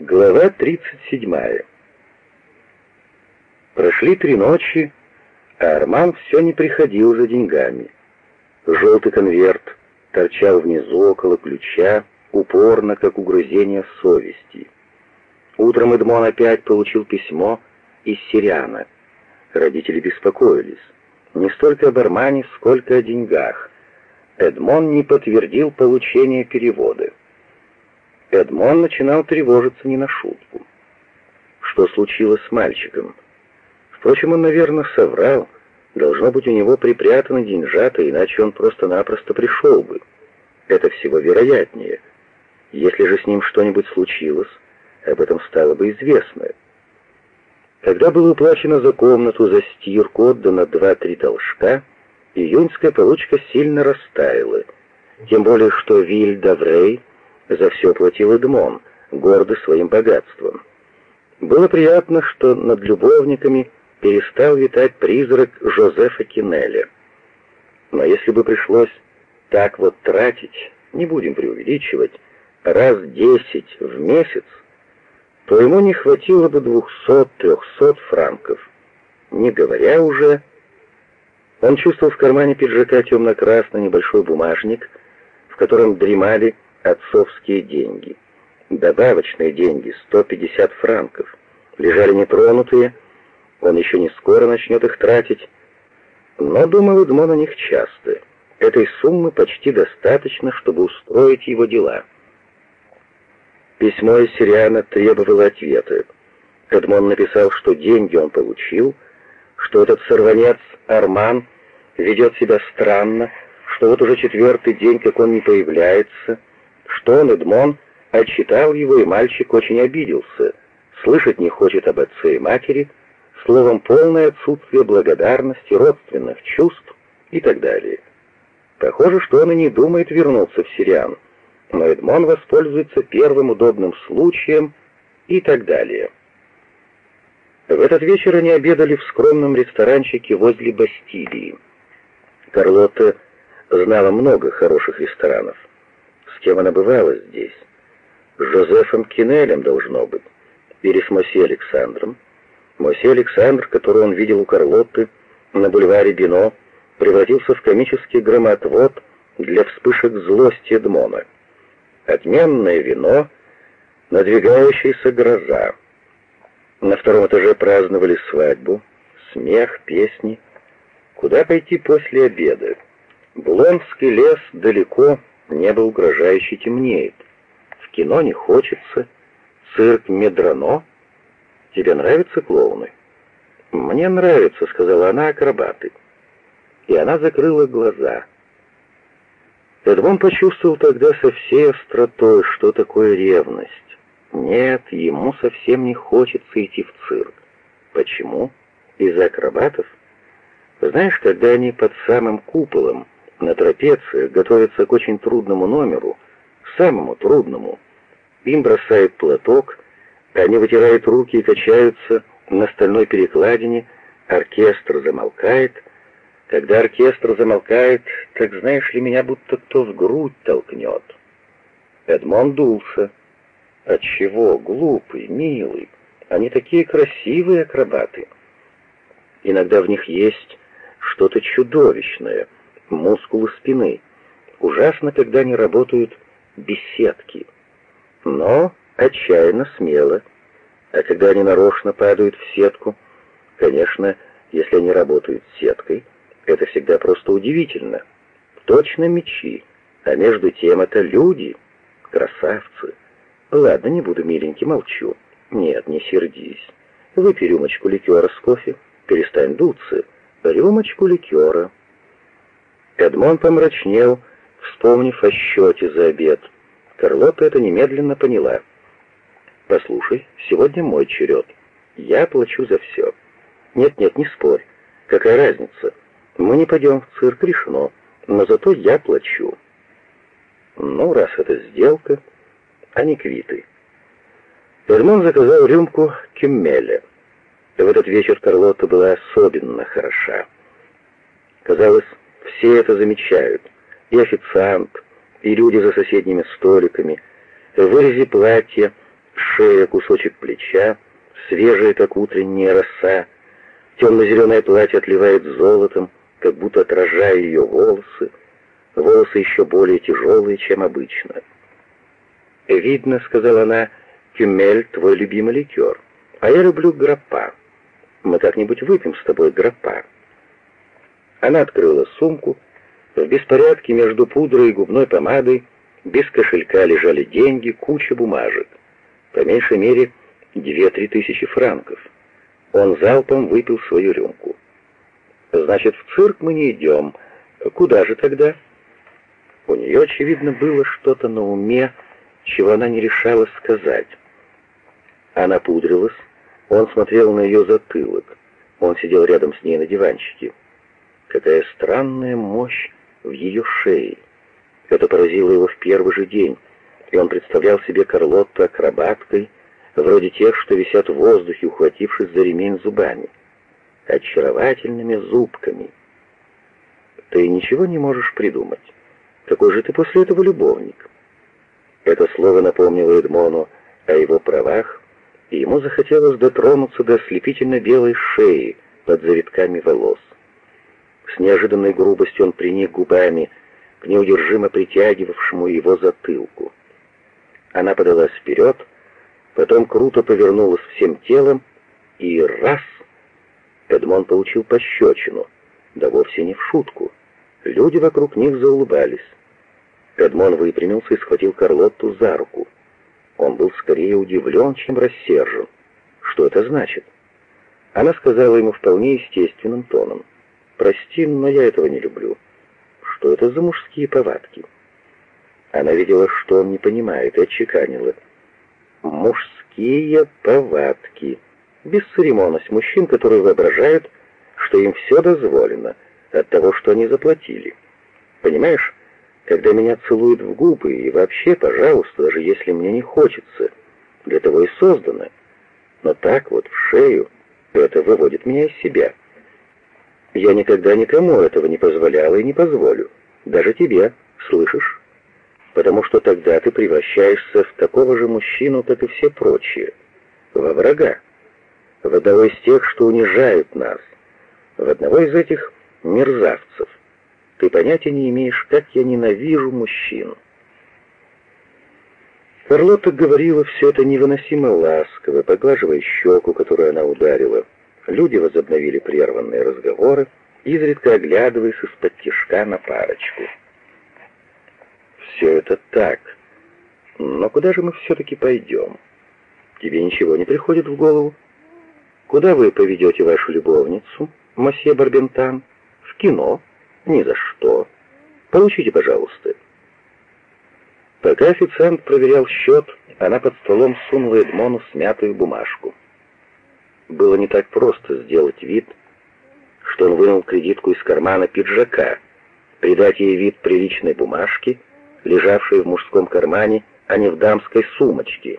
Глава 37. Прошли три ночи, а Арман все не приходил за деньгами. Желтый конверт торчал внизу около ключа, упорно, как угрызение совести. Утром Эдмон опять получил письмо из Сириана. Родители беспокоились. Не столько об Армане, сколько о деньгах. Эдмон не подтвердил получение перевода. Эдмон начинал тревожиться не на шутку. Что случилось с мальчиком? Впрочем, он, наверное, соврал. Должно быть, у него припрятаны деньжата, иначе он просто-напросто пришел бы. Это всего вероятнее. Если же с ним что-нибудь случилось, об этом стало бы известно. Когда было уплачено за комнату, за стирку отдано два-три толчка, июньская получка сильно растаяла. Тем более, что Виль Даврей за все платил Эдмон, гордый своим богатством. Было приятно, что над любовниками перестал витать призрак Жозефа Кинеля. Но если бы пришлось так вот тратить, не будем преувеличивать, раз десять в месяц, то ему не хватило бы двухсот-трехсот франков. Не говоря уже... Он чувствовал в кармане пиджака темно-красный небольшой бумажник, в котором дремали отцовские деньги. Добавочные деньги, 150 франков, лежали нетронутые, он еще не скоро начнет их тратить. Но думал Эдмон о них часто. Этой суммы почти достаточно, чтобы устроить его дела. Письмо из Сириана требовало ответа. Эдмон написал, что деньги он получил, что этот сорванец Арман ведет себя странно, что вот уже четвертый день, как он не появляется, что он, Эдмон, отчитал его, и мальчик очень обиделся, слышать не хочет об отце и матери, словом, полное отсутствие благодарности, родственных чувств и так далее. Похоже, что он и не думает вернуться в Сириан, но Эдмон воспользуется первым удобным случаем и так далее. В этот вечер они обедали в скромном ресторанчике возле Бастилии. Карлотта знала много хороших ресторанов кем она бывала здесь. С Жозефом Кинелем должно быть. Или с Мосе Александром. Мосе Александр, которого он видел у Карлотты на бульваре Бино, превратился в комический громотвод для вспышек злости Эдмона. Отменное вино, надвигающаяся гроза. На втором этаже праздновали свадьбу, смех, песни. Куда пойти после обеда? Блонский лес далеко, Небо угрожающе темнеет. В кино не хочется. Цирк Медрано. Тебе нравятся клоуны? Мне нравится, сказала она, акробаты. И она закрыла глаза. Эдмон почувствовал тогда со всей остротой, что такое ревность. Нет, ему совсем не хочется идти в цирк. Почему? Из-за акробатов? Знаешь, когда они под самым куполом, на трапеции готовятся к очень трудному номеру, самому трудному. Им бросают платок, они вытирают руки и качаются на стальной перекладине, оркестр замолкает. Когда оркестр замолкает, так знаешь ли, меня будто кто в грудь толкнет. Эдмон дулся. Отчего? Глупый, милый. Они такие красивые акробаты. Иногда в них есть что-то чудовищное — мускулы спины. Ужасно, когда они работают беседки. Но отчаянно смело. А когда они нарочно падают в сетку, конечно, если они работают сеткой, это всегда просто удивительно. Точно мечи, а между тем это люди, красавцы. Ладно, не буду миленький, молчу. Нет, не сердись. Выпей рюмочку ликера с кофе, перестань дуться. Рюмочку ликера. Эдмон помрачнел, вспомнив о счете за обед. Карлота это немедленно поняла. «Послушай, сегодня мой черед. Я плачу за все». «Нет-нет, не спорь. Какая разница? Мы не пойдем в цирк, решено. Но зато я плачу». «Ну, раз это сделка, они квиты». Эдмон заказал рюмку кеммеля. В этот вечер Карлота была особенно хороша. Казалось, все это замечают. И официант, и люди за соседними столиками. В вырезе платья шея, кусочек плеча, свежая, как утренняя роса, темно-зеленое платье отливает золотом, как будто отражая ее волосы, волосы еще более тяжелые, чем обычно. «Видно», — сказала она, — «кюмель — твой любимый ликер, а я люблю граппа. Мы как-нибудь выпьем с тобой граппа». Она открыла сумку. В беспорядке между пудрой и губной помадой без кошелька лежали деньги, куча бумажек. По меньшей мере, две-три тысячи франков. Он залпом выпил свою рюмку. «Значит, в цирк мы не идем. Куда же тогда?» У нее, очевидно, было что-то на уме, чего она не решалась сказать. Она пудрилась, он смотрел на ее затылок. Он сидел рядом с ней на диванчике. Какая странная мощь в ее шее. Это поразило его в первый же день, и он представлял себе Карлотту акробаткой, вроде тех, что висят в воздухе, ухватившись за ремень зубами. Очаровательными зубками. Ты ничего не можешь придумать. Какой же ты после этого любовник? Это слово напомнило Эдмону о его правах, и ему захотелось дотронуться до ослепительно белой шеи под завитками волос. С неожиданной грубостью он приник губами к неудержимо притягивавшему его затылку. Она подалась вперед, потом круто повернулась всем телом, и раз! Эдмон получил пощечину, да вовсе не в шутку. Люди вокруг них заулыбались. Эдмон выпрямился и схватил Карлотту за руку. Он был скорее удивлен, чем рассержен. Что это значит? Она сказала ему вполне естественным тоном. Прости, но я этого не люблю. Что это за мужские повадки? Она видела, что он не понимает, и отчеканила. Мужские повадки. Бесцеремонность мужчин, которые воображают, что им все дозволено от того, что они заплатили. Понимаешь, когда меня целуют в губы, и вообще, пожалуйста, даже если мне не хочется, для того и создано. Но так вот, в шею, это выводит меня из себя. Я никогда никому этого не позволяла и не позволю. Даже тебе, слышишь? Потому что тогда ты превращаешься в такого же мужчину, как и все прочие. Во врага. В одного из тех, что унижают нас. В одного из этих мерзавцев. Ты понятия не имеешь, как я ненавижу мужчин. Карлота говорила все это невыносимо ласково, поглаживая щеку, которую она ударила. Люди возобновили прерванные разговоры, изредка оглядываясь из-под тишка на парочку. «Все это так. Но куда же мы все-таки пойдем? Тебе ничего не приходит в голову? Куда вы поведете вашу любовницу, мосье Барбентан? В кино? Ни за что. Получите, пожалуйста». Пока официант проверял счет, она под столом сунула Эдмону смятую бумажку. Было не так просто сделать вид, что он вынул кредитку из кармана пиджака, придать ей вид приличной бумажки, лежавшей в мужском кармане, а не в дамской сумочке.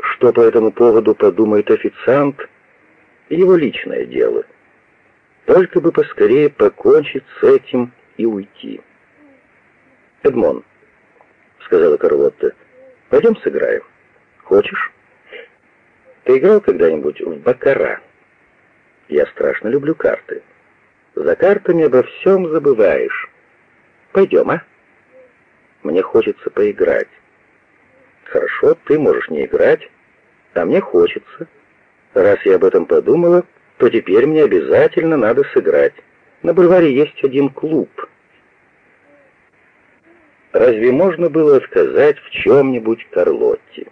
Что по этому поводу подумает официант, его личное дело. Только бы поскорее покончить с этим и уйти. «Эдмон», — сказала Карлотта, — «пойдем сыграем. Хочешь?» Ты играл когда-нибудь в баккара? Я страшно люблю карты. За картами обо всем забываешь. Пойдем, а? Мне хочется поиграть. Хорошо, ты можешь не играть, а мне хочется. Раз я об этом подумала, то теперь мне обязательно надо сыграть. На бульваре есть один клуб. Разве можно было отказать в чем-нибудь Карлотте?